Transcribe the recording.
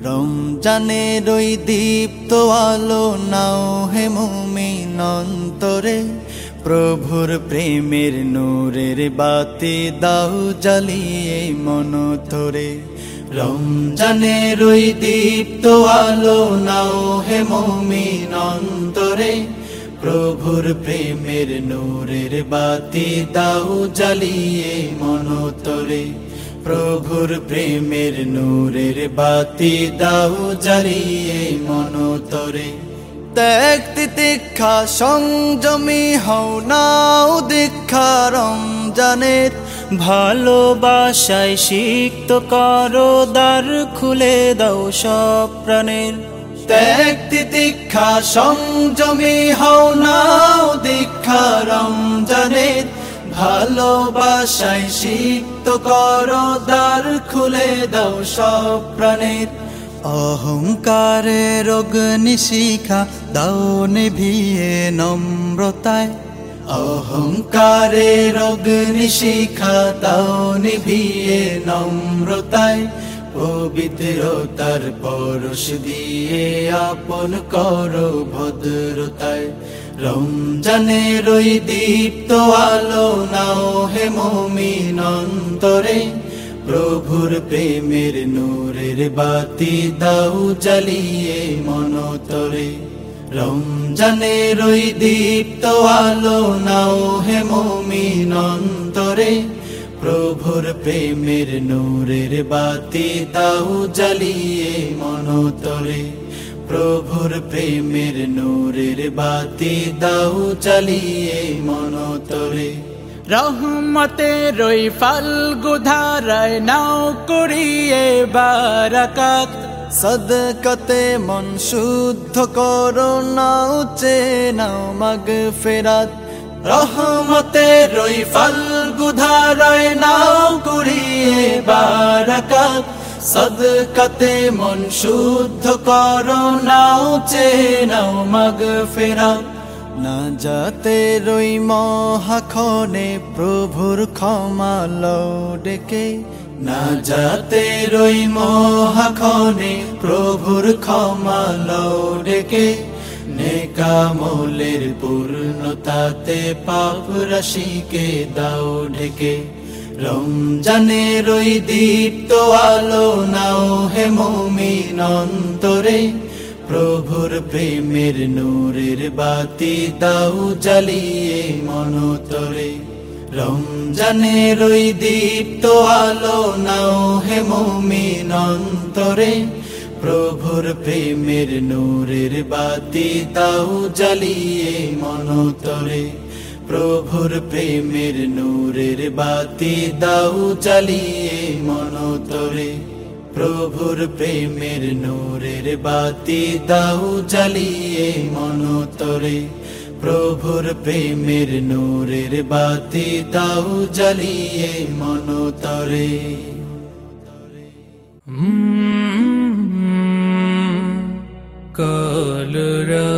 রমজানের ওই দীপ্ত আলো নাও হে মুমিন অন্তরে, প্রভুর প্রেমের নূরের বাতি দাও জ্বালিয়ে মন ধরে। রমজানের ওই দীপ্ত আলো নাও হে মুমিন অন্তরে, প্রভুর প্রেমের নূরের বাতি দাও জ্বালিয়ে মন তরে প্রভুর প্রেমের নূরের বাতি দাও জ্বালিয়ে মন তরে। ত্যাগ তিতিক্ষা সংযমী হও নাও দীক্ষা রমজানের। ভালোবাসায় সিক্ত করো, দ্বার খুলে দাও সব প্রাণের। ত্যাগ তিতিক্ষা সংযমী হও নাও দীক্ষা রমজানের। ভালোবাসায় সিক্ত করো, দ্বার খুলে দাও সব প্রাণের। অহংকারের অগ্নিশিখা দাও নিভিয়ে নম্রতায়। অহংকারের অগ্নিশিখা দাও নিভিয়ে নম্রতায়। পবিত্রতার পরশ দিয়ে আপন করো ভদ্রতায়। রমজানের ওই দীপ্ত আলো নাও হে মমিন অন্তরে, প্রভুর প্রেমের নূরের বাতি দাও জ্বালিয়ে মনতরে। রমজানের ওই দীপ্ত আলো নাও হে মমিন অন্তরে, প্রভুর প্রেমের নূরের বাতি দাও জ্বালিয়ে মনতরে। প্রভুর প্রেমের নূরের বাতি দাও জ্বালিয়ে মনতরে। রহমতে রই ফাল্গু ধারায় নাও করিয়ে বারাকাত সদকতে মন শুদ্ধ করো, নাও চে নাও মগ ফেরাত। রহমতে রই ফাল্গু ধারায় নাও করিয়ে বারাকাত সদকতে মন শুদ্ধ করো, নাও চে নাও মগ ফেরাত না যাতে রই মহাখনে প্রভুর ক্ষমা ডেকে না যাতে রই মহাখনে প্রভুর ক্ষমা ডেকে নেকামলের পূর্ণতাতে পাপ রাশিকে দাও ঢেকে। রমজানের ওই দীপ্ত আলো নাও হে মমিন অন্তরে, প্রভুর প্রেমের নূরের বাতি দাও জ্বালিয়ে মনতরে রমজানের ওই দীপ্ত আলো নাও হে মমিন অন্তরে, প্রভুর প্রেমের নূরের বাতি দাও জ্বালিয়ে মনতরে প্রভুর প্রেমের নূরের বাতি দাউ জ্বালিয়ে মনতরে প্রভুর প্রেমের নূরের বাতি দাউ জ্বালিয়ে মনতরে প্রভুর প্রেমের নূরের বাতি দাউ জ্বালিয়ে মনতরে কলরা